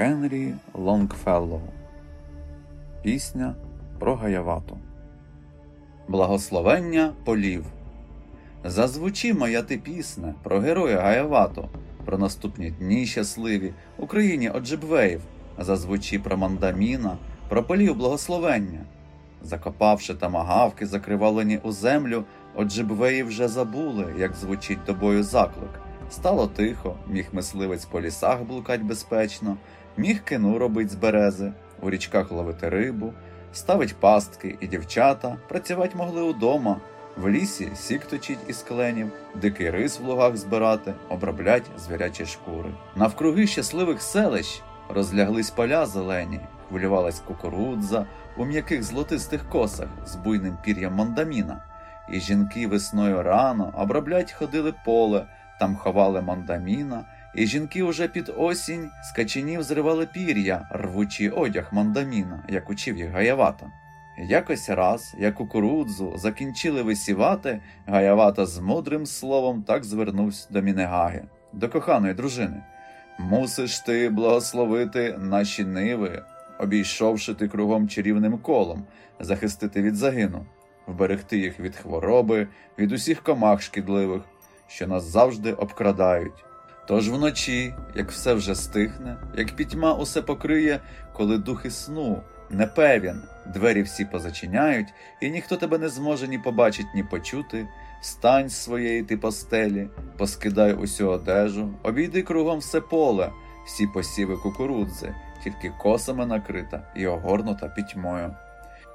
Генрі Лонгфеллоу Пісня про Гаявату Благословення полів. Зазвучи моя ти пісня про героя Гаявату, про наступні дні щасливі у країні Оджибвеїв, зазвучи про мандаміна, про полів благословення. Закопавши томагавки, закривавлені у землю, Оджибвеї вже забули, як звучить до бою заклик. Стало тихо, міг мисливець по лісах блукать безпечно, міг кину робить з берези, у річках ловити рибу, ставить пастки і дівчата, працювати могли удома, в лісі сік точить із кленів, дикий рис в лугах збирати, оброблять звірячі шкури. Навкруги щасливих селищ розляглись поля зелені, хвилювалась кукурудза у м'яких золотистих косах з буйним пір'ям мандаміна, і жінки весною рано оброблять ходили поле. Там ховали мандаміна, і жінки уже під осінь з каченів зривали пір'я, рвучий одяг мандаміна, як учив їх Гаявата. Якось раз, як кукурудзу закінчили висівати, Гаявата з мудрим словом так звернувся до Мінегаги, до коханої дружини. Мусиш ти благословити наші ниви, обійшовши ти кругом чарівним колом, захистити від загину, вберегти їх від хвороби, від усіх комах шкідливих що нас завжди обкрадають. Тож вночі, як все вже стихне, як пітьма усе покриє, коли духи сну непевін, двері всі позачиняють, і ніхто тебе не зможе ні побачить, ні почути. Встань з своєї ти постелі, поскидай усю одежу, обійди кругом все поле, всі посіви кукурудзи, тільки косами накрита і огорнута пітьмою.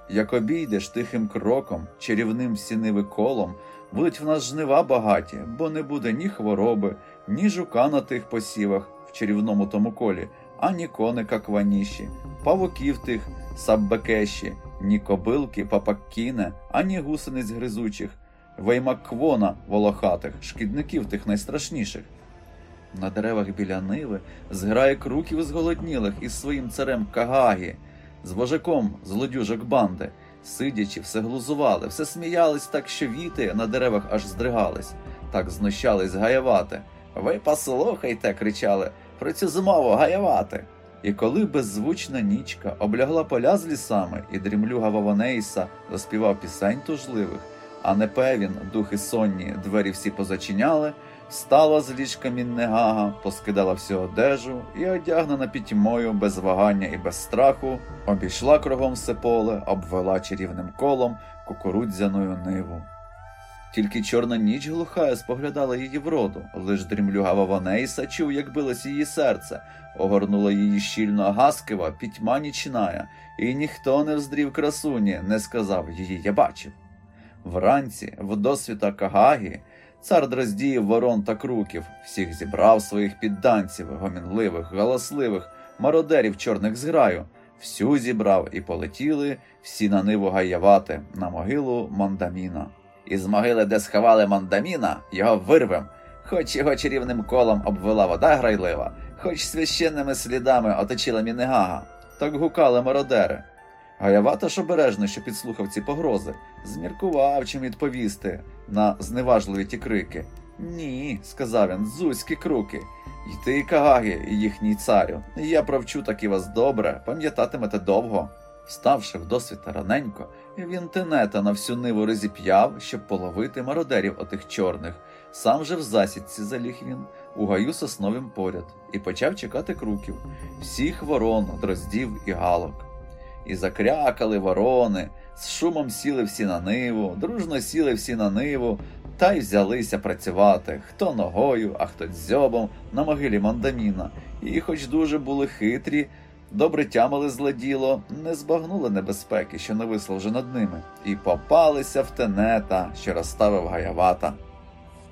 Як обійдеш тихим кроком, чарівним сіниви колом, будуть в нас жнива багаті, бо не буде ні хвороби, ні жука на тих посівах в чарівному тому колі, ані коника кваніші, павуків тих саббекеші, ні кобилки, папаккіне, ані гусениць гризучих, веймакквона волохатих, шкідників тих найстрашніших. На деревах біля ниви зграє круків зголоднілих із своїм царем Кагагі, з вожаком злодюжок банди. Сидячи, все глузували, все сміялись так, що віти на деревах аж здригались, так знущались гаявати. Ви послухайте, кричали, про цю змову гаявати. І коли беззвучна нічка облягла поля з лісами, і дрімлюга Ваванейса заспівав пісень тужливих, а непевін, духи сонні, двері всі позачиняли, Встала з ліжка Міннегага, поскидала всю одежу і, одягнена пітьмою, без вагання і без страху, обійшла кругом все поле, обвела чарівним колом кукурудзяною ниву. Тільки чорна ніч глухая споглядала її вроду, лиш дрімлюга Ваванейса чув, як билось її серце, огорнула її щільно Гаскива, пітьма нічная, і ніхто не вздрів красуні, не сказав її я бачив. Вранці, в досвіта Кагагі, Цар дроздіїв ворон та круків, всіх зібрав своїх підданців, гомінливих, галасливих, мародерів чорних зграю, всю зібрав і полетіли всі на ниву гаявати, на могилу мандаміна. Із могили, де сховали мандаміна, його вирвем, хоч його чарівним колом обвела вода грайлива, хоч священними слідами оточила мінегага. Так гукали мародери. Гаявата ж обережно, що підслухав ці погрози, зміркував чим відповісти на зневажливі ті крики. Ні, сказав він, зузькі круки. І ти, Кагагі, їхній царю. Я провчу таки вас добре, пам'ятатимете довго. Вставши в досвіта раненько, він тенета на всю ниву розіп'яв, щоб половити мародерів отих чорних. Сам же в засідці заліг він, у гаю сосновим поряд, і почав чекати круків, всіх ворон, дроздів і галок. І закрякали ворони, з шумом сіли всі на ниву, дружно сіли всі на ниву, та й взялися працювати хто ногою, а хто дзьобом на могилі мандаміна. І, хоч дуже були хитрі, добре тямили злоділо, не збагнули небезпеки, що нависло вже над ними, і попалися в тенета, що розставив гаявата.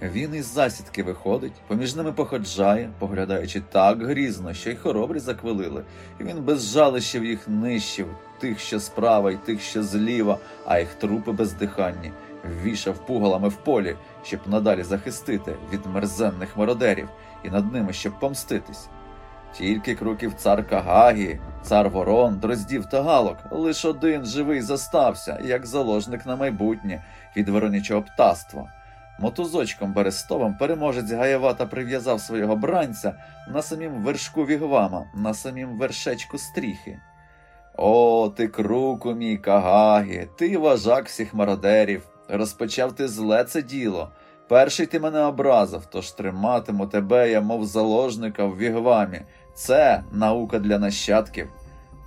Він із засідки виходить, поміж ними походжає, поглядаючи так грізно, що й хоробрі заквилили, і він без жалищів їх нищив, тих, що справа, і тих, що зліва, а їх трупи бездиханні, ввішав пугалами в полі, щоб надалі захистити від мерзенних мародерів і над ними, щоб помститись. Тільки круків цар Кагагі, цар ворон, дроздів та галок, лиш один живий застався, як заложник на майбутнє від воронячого птаства. Мотузочком берестовим переможець Гаєвата прив'язав свого бранця на самім вершку вігвама, на самім вершечку стріхи. О, ти круку, мій Кагагі, ти важак всіх мародерів. Розпочав ти зле це діло. Перший ти мене образив, тож триматиму тебе, я, мов заложника в вігвамі. Це наука для нащадків.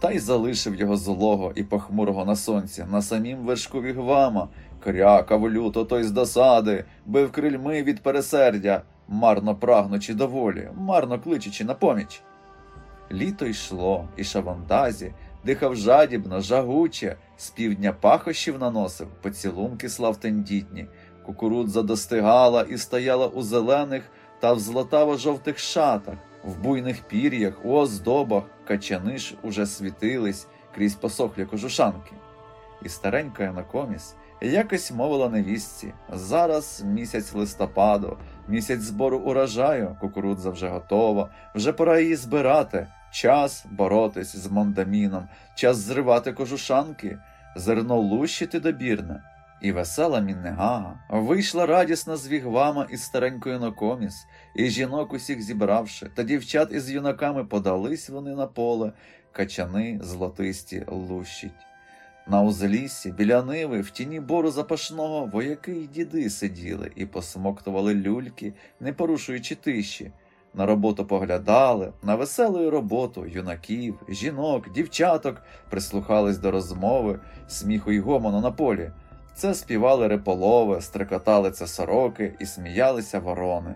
Та й залишив його злого і похмурого на сонці, на самім вершку вігвама, крякав люто той з досади, бив крильми від пересердя, марно прагнучи доволі, марно кличучи на поміч. Літо йшло, і шавандазі дихав жадібно, жагуче, з півдня пахощів наносив, поцілунки слав тендітні, кукурудза достигала і стояла у зелених та в золотаво-жовтих шатах, в буйних пір'ях, у оздобах, качани ж уже світились крізь посохлі кожушанки. І старенька Янокоміс якось мовила невістці зараз місяць листопаду, місяць збору урожаю, кукурудза вже готова, вже пора її збирати. Час боротись з мондаміном, час зривати кожушанки, зерно лущити добірне. І весела Міннегага вийшла радісно з вігвама із старенькою Нокоміс, і жінок усіх зібравши, та дівчат із юнаками подались вони на поле, качани злотисті лущить. На узліссі, біля ниви, в тіні бору запашного вояки й діди сиділи і посмоктували люльки, не порушуючи тиші. На роботу поглядали, на веселу роботу юнаків, жінок, дівчаток прислухались до розмови, сміху й гомону на полі. Це співали реполови, стрекотали це сороки і сміялися ворони.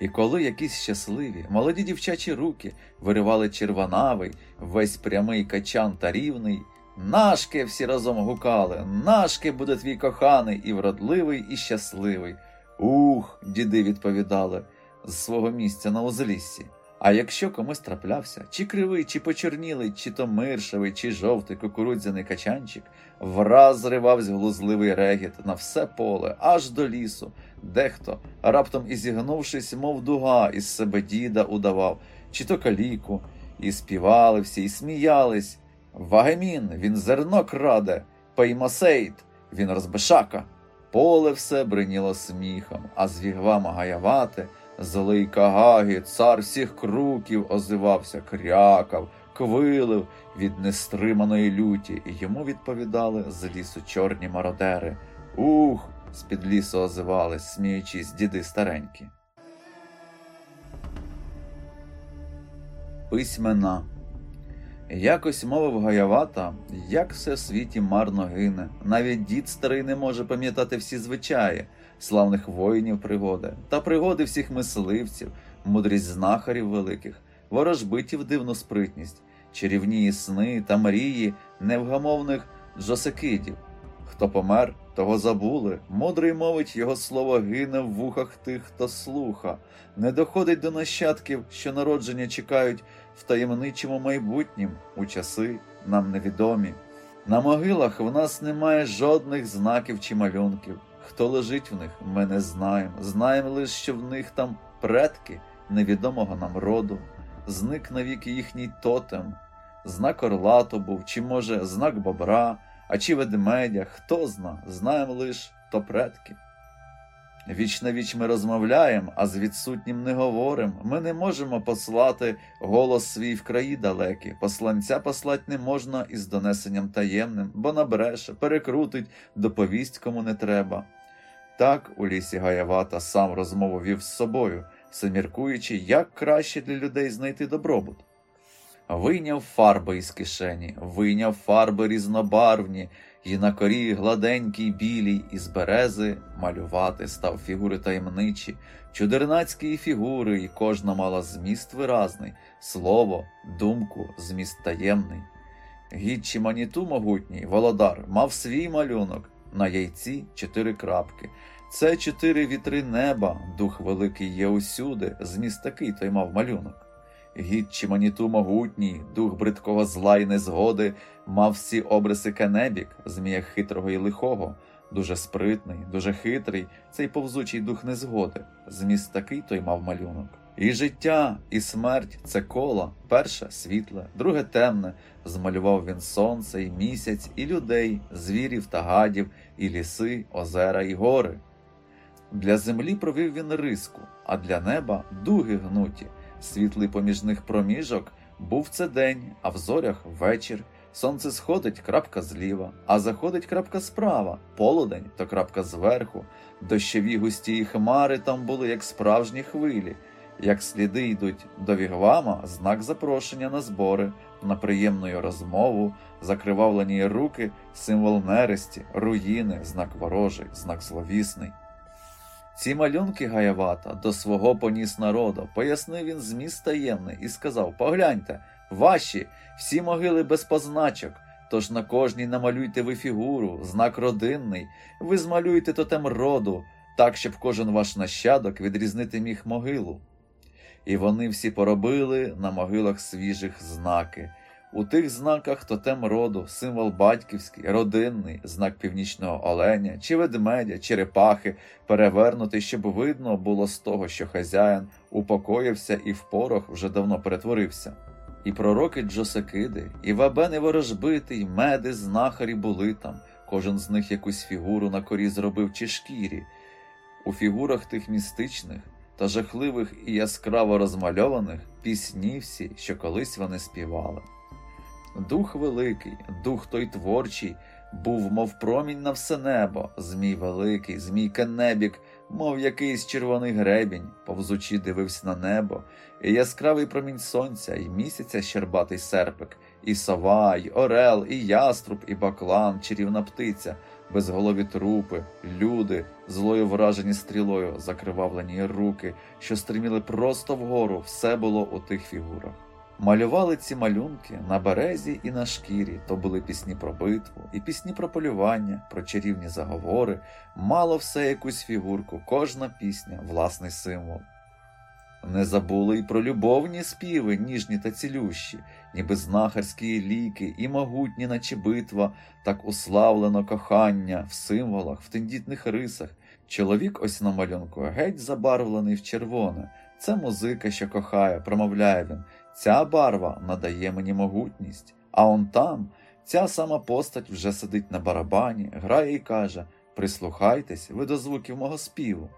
І коли якісь щасливі, молоді дівчачі руки виривали червонавий, весь прямий качан та рівний, нашки всі разом гукали, нашки буде твій коханий і вродливий, і щасливий. Ух, діди відповідали з свого місця на узліссі. А якщо комусь траплявся, чи кривий, чи почорнілий, чи то миршевий, чи жовтий кукурудзяний качанчик, враз зривавсь глузливий регіт на все поле, аж до лісу. Дехто, раптом і зігнувшись, мов дуга, із себе діда удавав, чи то каліку, і співали всі, і сміялись. Вагемін, він зерно краде, Пеймосейт, він розбишака. Поле все бриніло сміхом, а з вігвама Гаявати. Злий Кагагі, цар всіх круків, озивався, крякав, квилив від нестриманої люті, і йому відповідали з лісу чорні мародери. Ух! з під лісу озивались, сміючись, діди старенькі. Письмена Якось мовив Гаявата, як все в світі марно гине. Навіть дід старий не може пам'ятати всі звичаї славних воїнів пригоди, та пригоди всіх мисливців, мудрість знахарів великих, ворожбитів дивну спритність, чарівні сни та мрії невгамовних джосекидів. Хто помер, того забули, мудрий мовить, його слово гине в вухах тих, хто слуха, не доходить до нащадків, що народження чекають в таємничому майбутнім, у часи нам невідомі. На могилах в нас немає жодних знаків чи малюнків. Хто лежить в них, ми не знаємо. Знаємо лише, що в них там предки невідомого нам роду, зник навіки їхній тотем, знак орла то був, чи, може, знак бобра, а чи ведмедя, хто зна, знаємо лише то предки. Віч на віч ми розмовляємо, а з відсутнім не говоримо. Ми не можемо послати голос свій в краї далекі. Посланця послать не можна із донесенням таємним, бо набреше, перекрутить, доповість кому не треба. Так у лісі Гаявата сам розмову вів з собою, все міркуючи, як краще для людей знайти добробут. Вийняв фарби із кишені, вийняв фарби різнобарвні, і на корі гладенькій білій із берези малювати став фігури таємничі, чудернацькі фігури, і кожна мала зміст виразний, слово, думку, зміст таємний. Гітчі Маніту могутній, володар, мав свій малюнок, на яйці чотири крапки. Це чотири вітри неба, дух великий є усюди, зміст такий той мав малюнок. Мітчі Маніту могутній, дух бридкого зла й незгоди, мав всі обриси Кенебік, змія хитрого і лихого, дуже спритний, дуже хитрий, цей повзучий дух незгоди, зміст такий той мав малюнок. І життя, і смерть це коло, перше світле, друге темне, змалював він сонце, і місяць, і людей, звірів та гадів, і ліси, озера, і гори. Для землі провів він риску, а для неба дуги гнуті. Світлий поміж них проміжок був це день, а в зорях вечір. Сонце сходить крапка зліва, а заходить крапка справа, полудень то крапка зверху. Дощові густі хмари там були, як справжні хвилі. Як сліди йдуть до Вігвама, знак запрошення на збори, на приємну розмову, закривавлені руки, символ нересті, руїни, знак ворожий, знак зловісний. Ці малюнки Гаявата до свого поніс народу, пояснив він зміст таємний і сказав: Погляньте, ваші, всі могили без позначок, тож на кожній намалюйте ви фігуру, знак родинний, ви змалюйте тотем роду, так, щоб кожен ваш нащадок відрізнити міг могилу. І вони всі поробили на могилах свіжих знаки. У тих знаках тотем роду, символ батьківський, родинний, знак північного оленя, чи ведмедя, черепахи, перевернутий, щоб видно було з того, що хазяїн упокоївся і в порох вже давно перетворився. І пророки Джосекиди, і вабени ворожбити, й меди, знахарі були там, кожен з них якусь фігуру на корі зробив чи шкірі. У фігурах тих містичних та жахливих і яскраво розмальованих пісні всі, що колись вони співали. Дух великий, дух той творчий, був, мов промінь на все небо, Змій великий, змій Кеннебік, мов якийсь червоний гребінь, повзучи дивився на небо, і яскравий промінь сонця, і місяця щербатий серпик, і сова, і орел, і яструб, і баклан, чарівна птиця, безголові трупи, люди, злою вражені стрілою, закривавлені руки, що стриміли просто вгору, все було у тих фігурах. Малювали ці малюнки на березі і на шкірі, то були пісні про битву, і пісні про полювання, про чарівні заговори, мало все якусь фігурку, кожна пісня власний символ. Не забули й про любовні співи, ніжні та цілющі, ніби знахарські ліки, і могутні, наче битва, так уславлено кохання в символах, в тендітних рисах. Чоловік ось на малюнку геть забарвлений в червоне. Це музика, що кохає, промовляє він. Ця барва надає мені могутність, а он там ця сама постать вже сидить на барабані, грає і каже Прислухайтесь ви до звуків мого співу.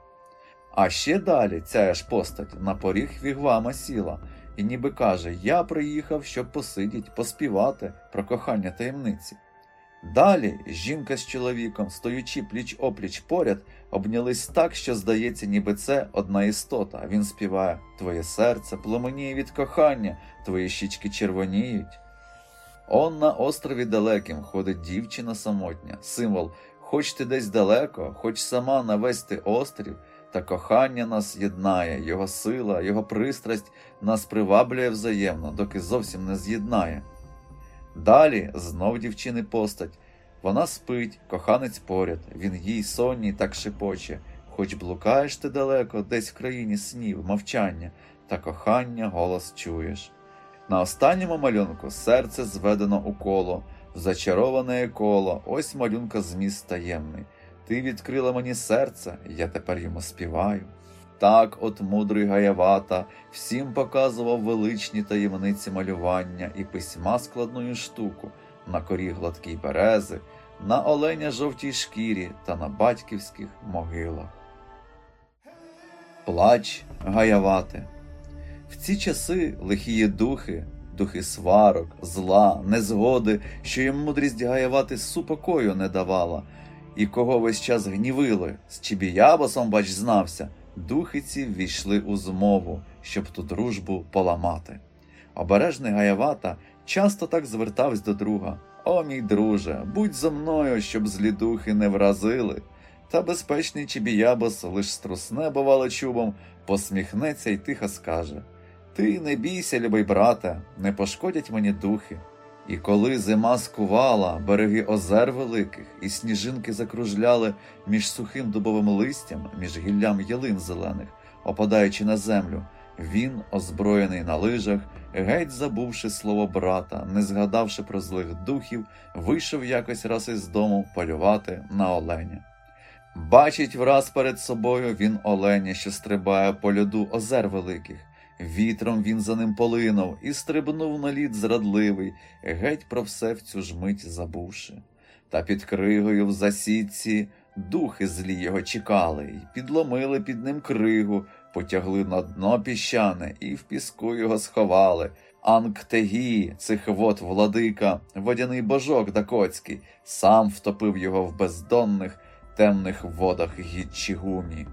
А ще далі ця ж постать на поріг вігвама сіла і ніби каже Я приїхав, щоб посидіть, поспівати про кохання таємниці. Далі жінка з чоловіком, стоючи пліч опліч поряд, обнялись так, що здається, ніби це одна істота. Він співає Твоє серце пломеніє від кохання, твої щічки червоніють. Он на острові далеким ходить дівчина самотня, символ, хоч ти десь далеко, хоч сама на весь ти острів, та кохання нас єднає, його сила, його пристрасть нас приваблює взаємно, доки зовсім не з'єднає. Далі знов дівчини постать. Вона спить, коханець поряд, він їй сонній так шепоче, хоч блукаєш ти далеко, десь в країні снів, мовчання, та кохання голос чуєш. На останньому малюнку серце зведено у коло, в зачароване коло, ось малюнка зміст таємний. Ти відкрила мені серце, я тепер йому співаю. Так от мудрий Гаявата всім показував величні таємниці малювання і письма складною штуку на корі гладкій берези, на оленя жовтій шкірі та на батьківських могилах. Плач Гаявати В ці часи лихії духи, духи сварок, зла, незгоди, що їм мудрість Гаявати супокою не давала, і кого весь час гнівили, з Чібіябосом, бач, знався. Духиці ввійшли у змову, щоб ту дружбу поламати. Обережний Гаявата часто так звертався до друга О, мій друже, будь зо мною, щоб злі духи не вразили. Та безпечний Чібіябос лиш струсне, бувало, чубом, посміхнеться й тихо скаже Ти не бійся, любий брате, не пошкодять мені духи. І коли зима скувала береги озер великих, і сніжинки закружляли між сухим дубовим листям, між гіллям ялин зелених, опадаючи на землю, він, озброєний на лижах, геть забувши слово брата, не згадавши про злих духів, вийшов якось раз із дому полювати на оленя. Бачить враз перед собою він оленя, що стрибає по льоду озер великих. Вітром він за ним полинув і стрибнув на лід зрадливий, геть про все в цю ж мить забувши. Та під кригою в засідці Духи злі його чекали, й підломили під ним кригу, потягли на дно піщане і в піску його сховали. Анктегі, цих вод владика, водяний божок дакоцький, сам втопив його в бездонних темних водах гідчігумі.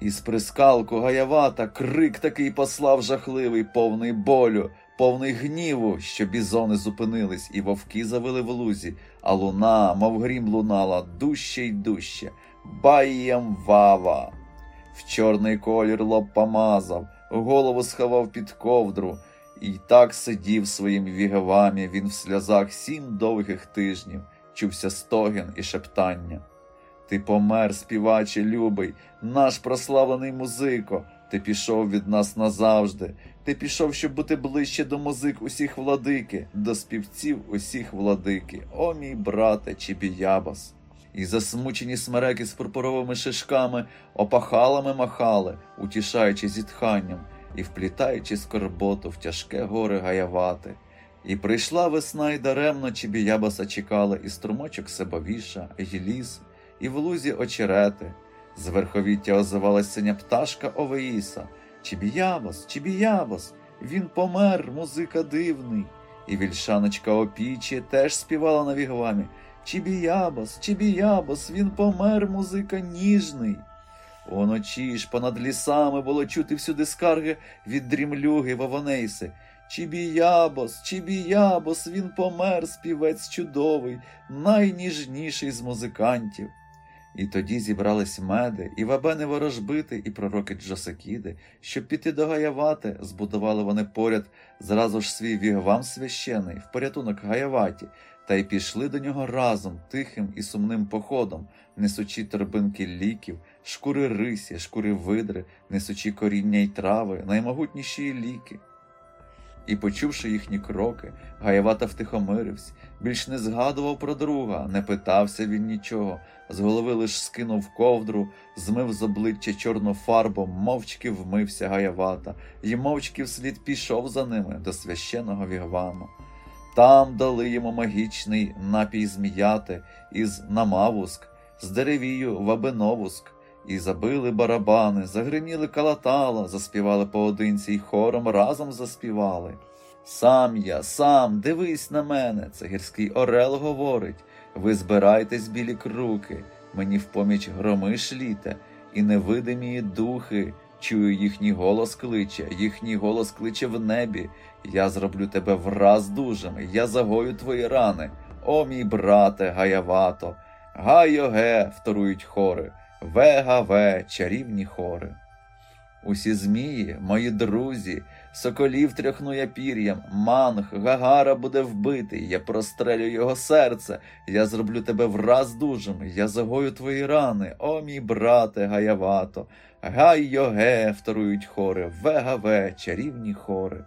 Із прискалку гаявата крик такий послав жахливий, повний болю, повний гніву, що бізони зупинились, і вовки завили в лузі, а луна, мов грім лунала, дужче й дужче. Баєм вава. В чорний колір лоб помазав, голову сховав під ковдру, і так сидів своїм вігавамі він в сльозах сім довгих тижнів, чувся стогін і шептання. Ти помер, співаче, любий, наш прославлений музико. Ти пішов від нас назавжди. Ти пішов, щоб бути ближче до музик усіх владики, до співців усіх владики. О, мій брате Чібіябас. І засмучені смереки з пурпуровими шишками опахалами махали, утішаючи зітханням і вплітаючи скорботу в тяжке горе гаявати. І прийшла весна, і даремно Чібіябаса чекали, і струмочок себовіша, і ліс, і в лузі очерети. З верховіття озивалась синя пташка Овеїса. Чібіябас, Чібіябас, він помер, музика дивний. І вільшаночка опічі теж співала на вігвамі. Чібіябас, Чібіябас, він помер, музика ніжний. Уночі ж понад лісами було чути всюди скарги від дрімлюги Вавонейси. Чібіябос, Чібіябос, він помер, співець чудовий, найніжніший з музикантів. І тоді зібрались меди, і вабени ворожбити, і пророки Джосакіди, щоб піти до Гаявати, збудували вони поряд зразу ж свій вігвам священий в порятунок Гаяваті, та й пішли до нього разом тихим і сумним походом, несучи торбинки ліків, шкури рисі, шкури видри, несучи коріння й трави, наймогутніші ліки. І, почувши їхні кроки, Гаявата втихомирився, більш не згадував про друга, не питався він нічого, з голови лиш скинув ковдру, змив з обличчя чорну фарбу, мовчки вмився Гаявата, і мовчки вслід пішов за ними до священого вігваму. Там дали йому магічний напій зміяти із намавуск, з деревію вабиновуск, і забили барабани, загриміли калатала, заспівали поодинці й хором разом заспівали. Сам я, сам, дивись на мене, це гірський орел говорить. Ви збирайтесь білі круки, мені в поміч громи шліте, і невидимі духи. Чую, їхній голос кличе, їхній голос кличе в небі. Я зроблю тебе враз дужим, я загою твої рани. О, мій брате, гаявато, гайоге, вторують хори, ве-га-ве, чарівні хори. Усі змії, мої друзі, соколів тряхну я пір'ям, манг, гагара буде вбитий, я прострелю його серце, я зроблю тебе враз дужим, я загою твої рани, о мій брате, гаявато, гай-йоге, вторують хори, ве-га-ве, чарівні хори.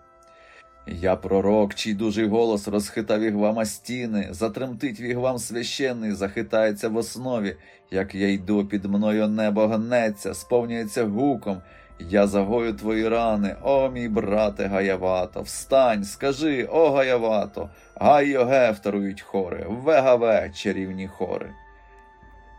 Я пророк, чий дужий голос розхитав вігвама стіни, затремтить вігвам священний, захитається в основі, як я йду, під мною небо гнеться, сповнюється гуком. Я загою твої рани, о мій брате Гаявато, встань, скажи, о Гаявато, гай-йоге, вторують хори, вегаве, чарівні хори.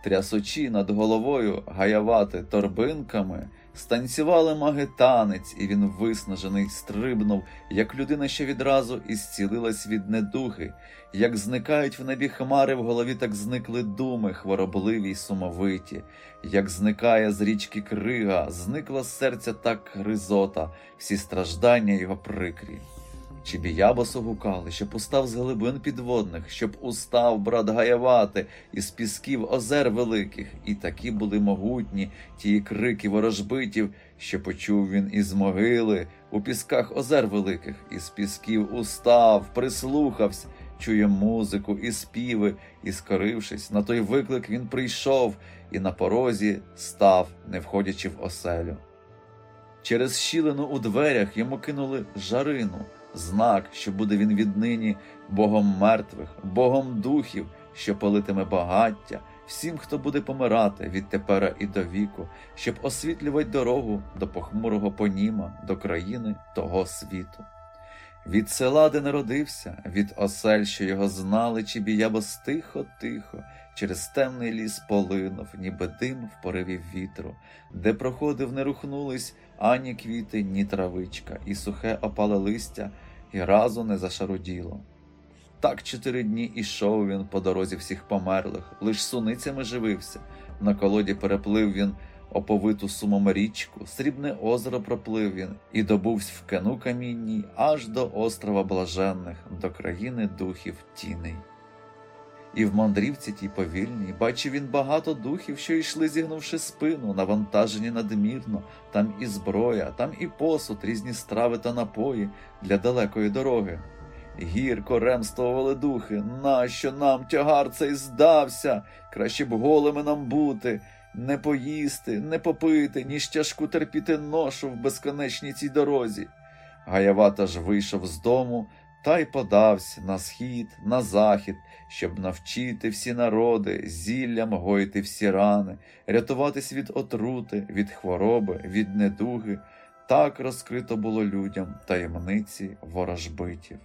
Трясучи над головою гаявати торбинками, станцювали маги танець, і він виснажений стрибнув, як людина, ще відразу і зцілилась від недуги, як зникають в небі хмари, в голові так зникли думи, хворобливі й сумовиті, як зникає з річки крига, зникла з серця так гризота, всі страждання його прикрі. Чібіябасу гукали, щоб устав з глибин підводних, щоб устав брат Гаявати із пісків озер великих, і такі були могутні ті крики ворожбитів, що почув він із могили у пісках озер великих, із пісків устав, прислухався, чує музику і співи, і, скорившись, на той виклик він прийшов і на порозі став, не входячи в оселю. Через щілину у дверях йому кинули жарину знак, що буде він віднині Богом мертвих, Богом духів, що палитиме багаття, всім, хто буде помирати від тепера і до віку, щоб освітлювати дорогу до похмурого поніма, до країни того світу. Від села, де народився, від осель, що його знали, Чібіябос тихо, тихо, через темний ліс полинув, ніби дим в пориві вітру, де проходив, не рухнулись ані квіти, ні травичка, і сухе опале листя, і разу не зашаруділо. Так чотири дні ішов він по дорозі всіх померлих, лиш суницями живився. На колоді переплив він оповиту сумом річку, срібне озеро проплив він і добувсь в кену камінній аж до острова блаженних, до країни духів тіней. І в мандрівці тій повільній бачив він багато духів, що йшли, зігнувши спину, навантажені надмірно, там і зброя, там і посуд, різні страви та напої для далекої дороги. Гірко ремствували духи, нащо нам тягар цей здався? Краще б голими нам бути, не поїсти, не попити, ніж тяжку терпіти ношу в безконечній цій дорозі. Гаявата ж вийшов з дому та й подався на схід, на захід, щоб навчити всі народи, зіллям гоїти всі рани, рятуватись від отрути, від хвороби, від недуги. Так розкрито було людям таємниці ворожбитів.